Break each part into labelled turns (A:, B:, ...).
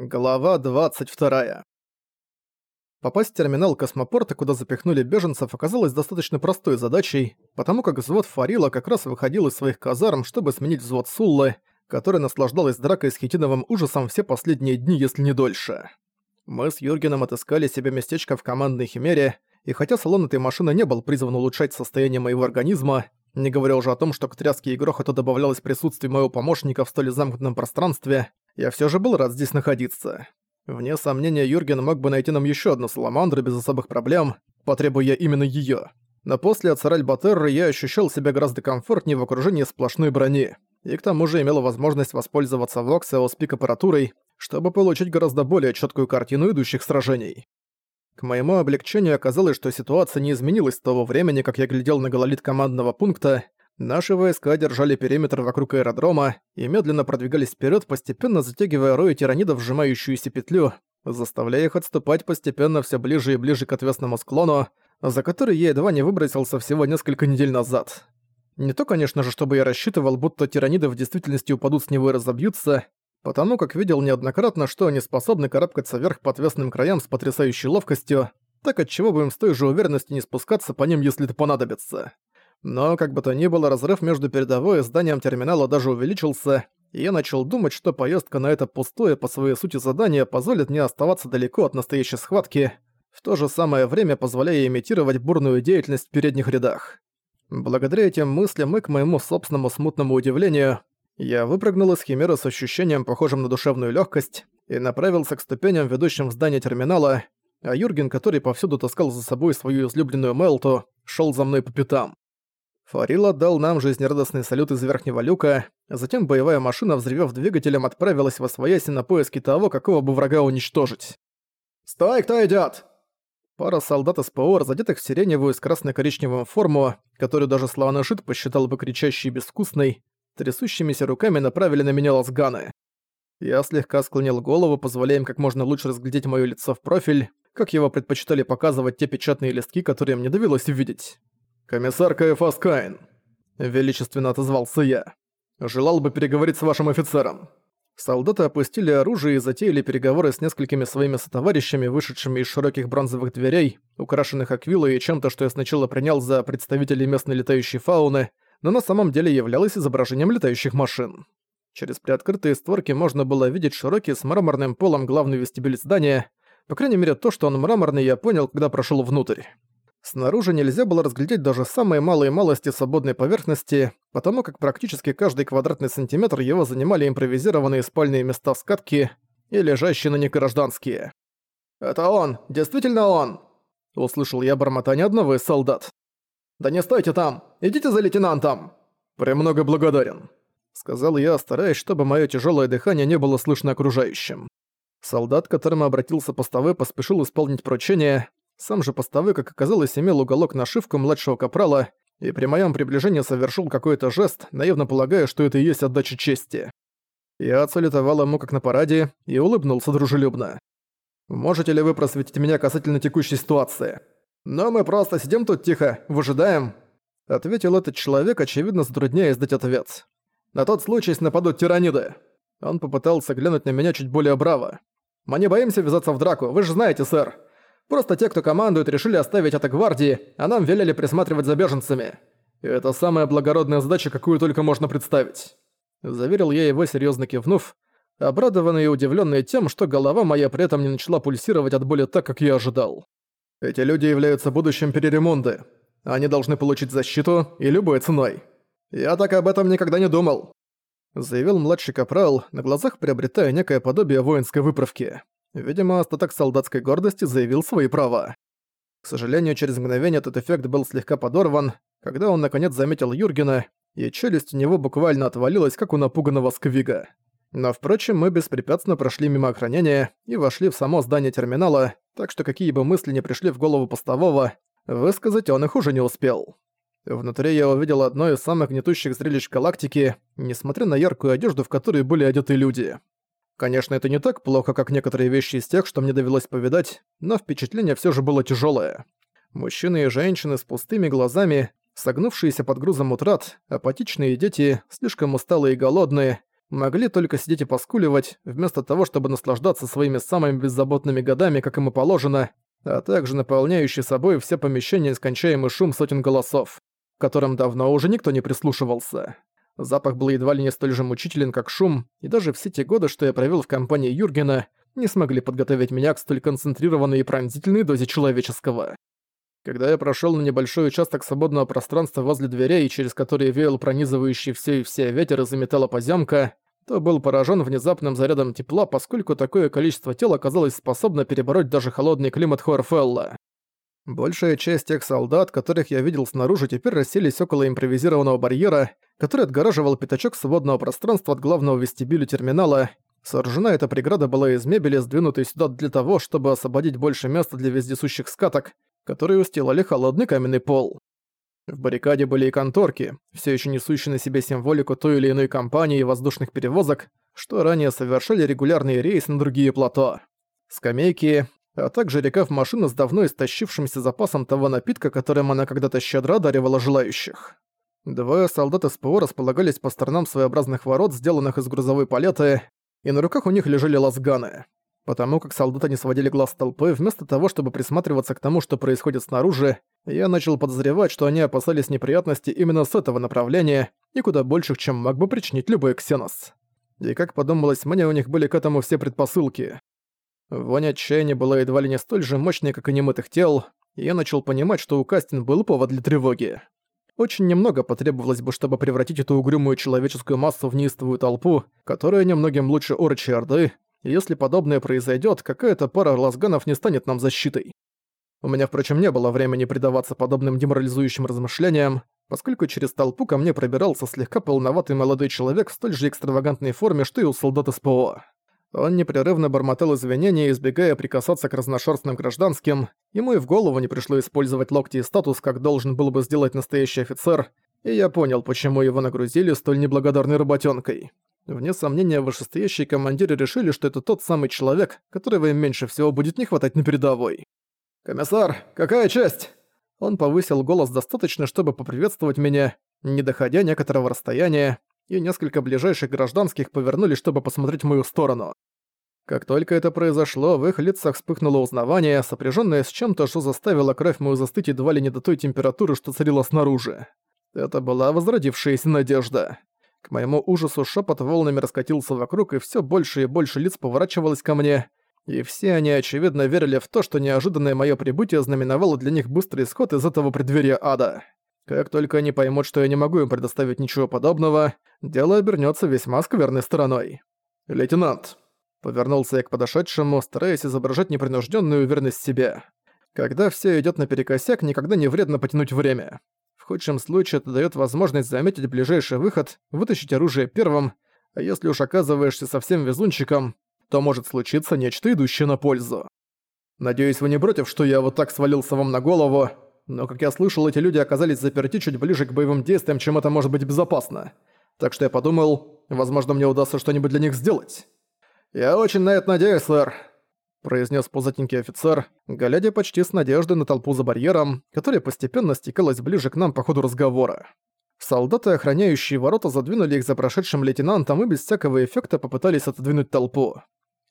A: Глава 22. Попасть в терминал космопорта, куда запихнули беженцев, оказалось достаточно простой задачей, потому как взвод Фарила как раз выходил из своих казарм, чтобы сменить взвод Суллы, которая наслаждалась дракой с хитиновым ужасом все последние дни, если не дольше. Мы с Юргеном отыскали себе местечко в командной химере, и хотя салон этой машины не был призван улучшать состояние моего организма, не говоря уже о том, что к тряске и грохоту добавлялось присутствие моего помощника в столь замкнутом пространстве, я все же был рад здесь находиться. Вне сомнения, Юрген мог бы найти нам еще одну саламандру без особых проблем, потребуя именно ее. Но после от Сараль-Батерры я ощущал себя гораздо комфортнее в окружении сплошной брони, и к тому же имела возможность воспользоваться Воксео спик аппаратурой, чтобы получить гораздо более четкую картину идущих сражений. К моему облегчению оказалось, что ситуация не изменилась с того времени, как я глядел на гололит командного пункта, Наши войска держали периметр вокруг аэродрома и медленно продвигались вперед, постепенно затягивая рои тиранидов сжимающуюся петлю, заставляя их отступать постепенно все ближе и ближе к отвесному склону, за который я едва не выбросился всего несколько недель назад. Не то, конечно же, чтобы я рассчитывал, будто тираниды в действительности упадут с него и разобьются, потому как видел неоднократно, что они способны карабкаться вверх по отвесным краям с потрясающей ловкостью, так отчего бы им с той же уверенностью не спускаться по ним, если это понадобится. Но, как бы то ни было, разрыв между передовой и зданием терминала даже увеличился, и я начал думать, что поездка на это пустое по своей сути задание позволит мне оставаться далеко от настоящей схватки, в то же самое время позволяя имитировать бурную деятельность в передних рядах. Благодаря этим мыслям и к моему собственному смутному удивлению, я выпрыгнул из химеры с ощущением, похожим на душевную легкость, и направился к ступеням, ведущим в здание терминала, а Юрген, который повсюду таскал за собой свою излюбленную Мелту, шел за мной по пятам. Фарил отдал нам жизнерадостный салют из верхнего люка, а затем боевая машина, взрывев двигателем, отправилась во свояси на поиски того, какого бы врага уничтожить. «Стой, кто идёт?» Пара солдат СПО, задетых в сиреневую с красно-коричневым форму, которую даже Славанашит посчитал бы кричащей безвкусной, трясущимися руками направили на меня лазганы. Я слегка склонил голову, позволяя им как можно лучше разглядеть моё лицо в профиль, как его предпочитали показывать те печатные листки, которые мне довелось увидеть. «Комиссар Каэфас Каин», — величественно отозвался я. «Желал бы переговорить с вашим офицером». Солдаты опустили оружие и затеяли переговоры с несколькими своими сотоварищами, вышедшими из широких бронзовых дверей, украшенных аквилой и чем-то, что я сначала принял за представителей местной летающей фауны, но на самом деле являлось изображением летающих машин. Через приоткрытые створки можно было видеть широкий с мраморным полом главный вестибюль здания, по крайней мере то, что он мраморный, я понял, когда прошел внутрь. Снаружи нельзя было разглядеть даже самые малые малости свободной поверхности, потому как практически каждый квадратный сантиметр его занимали импровизированные спальные места в скатке и лежащие на них гражданские. «Это он! Действительно он!» — услышал я бормотание одного из солдат. «Да не стойте там! Идите за лейтенантом!» «Премного благодарен», — сказал я, стараясь, чтобы мое тяжелое дыхание не было слышно окружающим. Солдат, к которому обратился постовой, поспешил исполнить поручение, сам же постовой, как оказалось, имел уголок нашивку младшего капрала и при моем приближении совершил какой-то жест, наивно полагая, что это и есть отдача чести. Я отсалютовал ему как на параде и улыбнулся дружелюбно. «Можете ли вы просветить меня касательно текущей ситуации?» «Но мы просто сидим тут тихо, выжидаем», — ответил этот человек, очевидно затрудняясь дать ответ. «На тот случай, если нападут тираниды». Он попытался глянуть на меня чуть более браво. «Мы не боимся ввязаться в драку, вы же знаете, сэр. Просто те, кто командует, решили оставить это гвардии, а нам велели присматривать за беженцами. И это самая благородная задача, какую только можно представить. Заверил я его, серьезно кивнув, обрадованный и удивленный тем, что голова моя при этом не начала пульсировать от боли так, как я ожидал. Эти люди являются будущим Переремонды. Они должны получить защиту и любой ценой. Я так об этом никогда не думал. Заявил младший капрал, на глазах приобретая некое подобие воинской выправки. Видимо, остаток солдатской гордости заявил свои права. К сожалению, через мгновение этот эффект был слегка подорван, когда он наконец заметил Юргена, и челюсть у него буквально отвалилась, как у напуганного сквига. Но, впрочем, мы беспрепятственно прошли мимо охранения и вошли в само здание терминала, так что какие бы мысли ни пришли в голову постового, высказать он их уже не успел. Внутри я увидел одно из самых гнетущих зрелищ галактики, несмотря на яркую одежду, в которой были одеты люди. Конечно, это не так плохо, как некоторые вещи из тех, что мне довелось повидать, но впечатление все же было тяжелое. Мужчины и женщины с пустыми глазами, согнувшиеся под грузом утрат, апатичные дети, слишком усталые и голодные, могли только сидеть и поскуливать, вместо того, чтобы наслаждаться своими самыми беззаботными годами, как им и положено, а также наполняющий собой все помещения нескончаемый шум сотен голосов, к которым давно уже никто не прислушивался. Запах был едва ли не столь же мучителен, как шум, и даже все те годы, что я провел в компании Юргена, не смогли подготовить меня к столь концентрированной и пронзительной дозе человеческого. Когда я прошел на небольшой участок свободного пространства возле дверей, через которые веял пронизывающий все и все ветер из-за металла поземка, то был поражен внезапным зарядом тепла, поскольку такое количество тел оказалось способно перебороть даже холодный климат Хорфелла. Большая часть тех солдат, которых я видел снаружи, теперь расселись около импровизированного барьера, который отгораживал пятачок свободного пространства от главного вестибюля терминала. Сооружена эта преграда была из мебели, сдвинутой сюда для того, чтобы освободить больше места для вездесущих скаток, которые устилали холодный каменный пол. В баррикаде были и конторки, все еще несущие на себе символику той или иной компании воздушных перевозок, что ранее совершали регулярные рейсы на другие плато. Скамейки, а также рекав машины с давно истощившимся запасом того напитка, которым она когда-то щедро одаривала желающих. Двое солдат СПО располагались по сторонам своеобразных ворот, сделанных из грузовой палеты, и на руках у них лежали лазганы. Потому как солдаты не сводили глаз с толпы, вместо того, чтобы присматриваться к тому, что происходит снаружи, я начал подозревать, что они опасались неприятностей именно с этого направления, и куда больших, чем мог бы причинить любой ксенос. И как подумалось мне, у них были к этому все предпосылки. Вонь отчаяния была едва ли не столь же мощной, как и немытых тел, и я начал понимать, что у Кастин был повод для тревоги. Очень немного потребовалось бы, чтобы превратить эту угрюмую человеческую массу в неистовую толпу, которая немногим лучше Орочи Орды, если подобное произойдет, какая-то пара лазганов не станет нам защитой. У меня, впрочем, не было времени предаваться подобным деморализующим размышлениям, поскольку через толпу ко мне пробирался слегка полноватый молодой человек в столь же экстравагантной форме, что и у солдат СПО. Он непрерывно бормотал извинения, избегая прикасаться к разношерстным гражданским. Ему и в голову не пришло использовать локти и статус, как должен был бы сделать настоящий офицер, и я понял, почему его нагрузили столь неблагодарной работенкой. Вне сомнения, вышестоящие командиры решили, что это тот самый человек, которого им меньше всего будет не хватать на передовой. «Комиссар, какая часть?» Он повысил голос достаточно, чтобы поприветствовать меня, не доходя некоторого расстояния, и несколько ближайших гражданских повернулись, чтобы посмотреть в мою сторону. Как только это произошло, в их лицах вспыхнуло узнавание, сопряженное с чем-то, что заставило кровь мою застыть едва ли не до той температуры, что царила снаружи. Это была возродившаяся надежда. К моему ужасу шепот волнами раскатился вокруг, и все больше и больше лиц поворачивалось ко мне, и все они, очевидно, верили в то, что неожиданное мое прибытие знаменовало для них быстрый исход из этого преддверия ада. Как только они поймут, что я не могу им предоставить ничего подобного, дело обернется весьма скверной стороной. «Лейтенант», — повернулся я к подошедшему, стараясь изображать непринужденную уверенность в себе. Когда все идет наперекосяк, никогда не вредно потянуть время худшем случае это дает возможность заметить ближайший выход, вытащить оружие первым, а если уж оказываешься совсем везунчиком, то может случиться нечто, идущее на пользу. Надеюсь, вы не против, что я вот так свалился вам на голову, но, как я слышал, эти люди оказались заперти чуть ближе к боевым действиям, чем это может быть безопасно. Так что я подумал, возможно, мне удастся что-нибудь для них сделать. Я очень на это надеюсь, сэр произнес пузатенький офицер, глядя почти с надеждой на толпу за барьером, которая постепенно стекалась ближе к нам по ходу разговора. Солдаты, охраняющие ворота, задвинули их за прошедшим лейтенантом и без всякого эффекта попытались отодвинуть толпу.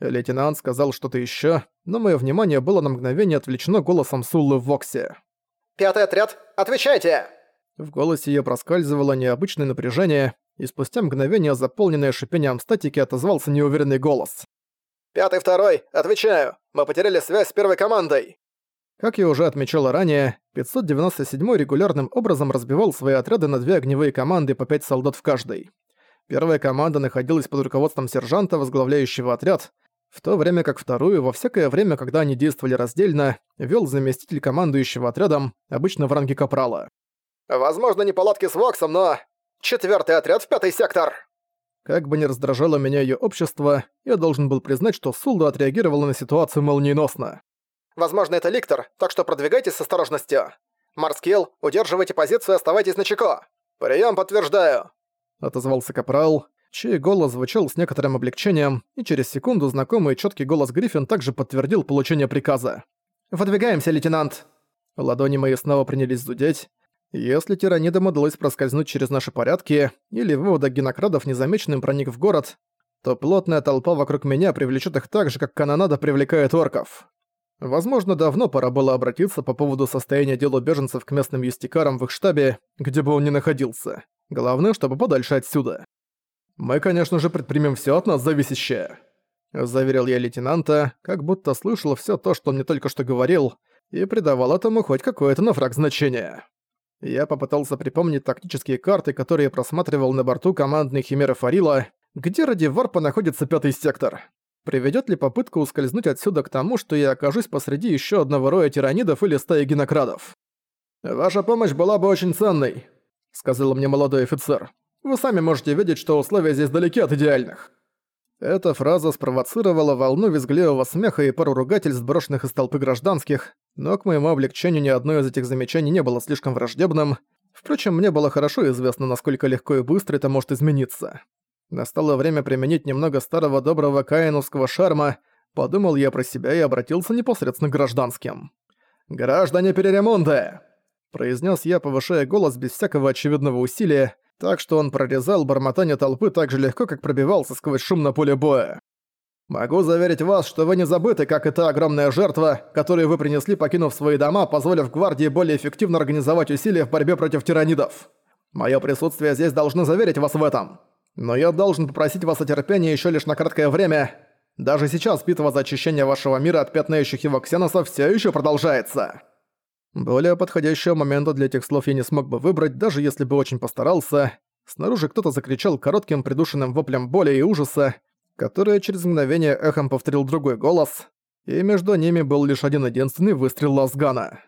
A: Лейтенант сказал что-то еще, но мое внимание было на мгновение отвлечено голосом Суллы в Воксе.
B: «Пятый отряд, отвечайте!»
A: В голосе ее проскальзывало необычное напряжение, и спустя мгновение, заполненное шипением статики, отозвался неуверенный голос.
B: «Пятый второй, отвечаю, мы потеряли связь с первой командой!»
A: Как я уже отмечала ранее, 597-й регулярным образом разбивал свои отряды на две огневые команды по пять солдат в каждой. Первая команда находилась под руководством сержанта, возглавляющего отряд, в то время как вторую, во всякое время, когда они действовали раздельно, вел заместитель командующего отрядом, обычно в ранге капрала.
B: «Возможно, неполадки с Воксом, но... Четвертый отряд в пятый сектор!»
A: Как бы ни раздражало меня ее общество, я должен был признать, что Сулда отреагировала на ситуацию молниеносно.
B: «Возможно, это ликтор, так что продвигайтесь с осторожностью. Марскилл, удерживайте позицию и оставайтесь на чеко. Прием подтверждаю!»
A: Отозвался Капрал, чей голос звучал с некоторым облегчением, и через секунду знакомый четкий голос Гриффин также подтвердил получение приказа. «Выдвигаемся, лейтенант!» Ладони мои снова принялись зудеть. Если тиранидам удалось проскользнуть через наши порядки, или выводок генокрадов незамеченным проник в город, то плотная толпа вокруг меня привлечет их так же, как канонада привлекает орков. Возможно, давно пора было обратиться по поводу состояния дел у беженцев к местным юстикарам в их штабе, где бы он ни находился. Главное, чтобы подальше отсюда. «Мы, конечно же, предпримем все от нас зависящее», — заверил я лейтенанта, как будто слышал все то, что он мне только что говорил, и придавал этому хоть какое-то на фраг значение. Я попытался припомнить тактические карты, которые просматривал на борту командной Химеры Фарила, где ради варпа находится пятый сектор. Приведет ли попытка ускользнуть отсюда к тому, что я окажусь посреди еще одного роя тиранидов или стаи генокрадов? «Ваша помощь была бы очень ценной», — сказал мне молодой офицер. «Вы сами можете видеть, что условия здесь далеки от идеальных». Эта фраза спровоцировала волну визгливого смеха и пару ругательств, брошенных из толпы гражданских, но к моему облегчению ни одно из этих замечаний не было слишком враждебным. Впрочем, мне было хорошо известно, насколько легко и быстро это может измениться. Настало время применить немного старого доброго каиновского шарма, подумал я про себя и обратился непосредственно к гражданским. «Граждане Переремонда!» произнес я, повышая голос без всякого очевидного усилия, так что он прорезал бормотание толпы так же легко, как пробивался сквозь шум на поле боя. «Могу заверить вас, что вы не забыты, как и та огромная жертва, которую вы принесли, покинув свои дома, позволив гвардии более эффективно организовать усилия в борьбе против тиранидов. Мое присутствие здесь должно заверить вас в этом. Но я должен попросить вас о терпении еще лишь на краткое время. Даже сейчас битва за очищение вашего мира от пятнающих его ксеносов все еще продолжается. Более подходящего момента для этих слов я не смог бы выбрать, даже если бы очень постарался. Снаружи кто-то закричал коротким придушенным воплем боли и ужаса, которое через мгновение эхом повторил другой голос, и между ними был лишь один единственный выстрел Ласгана.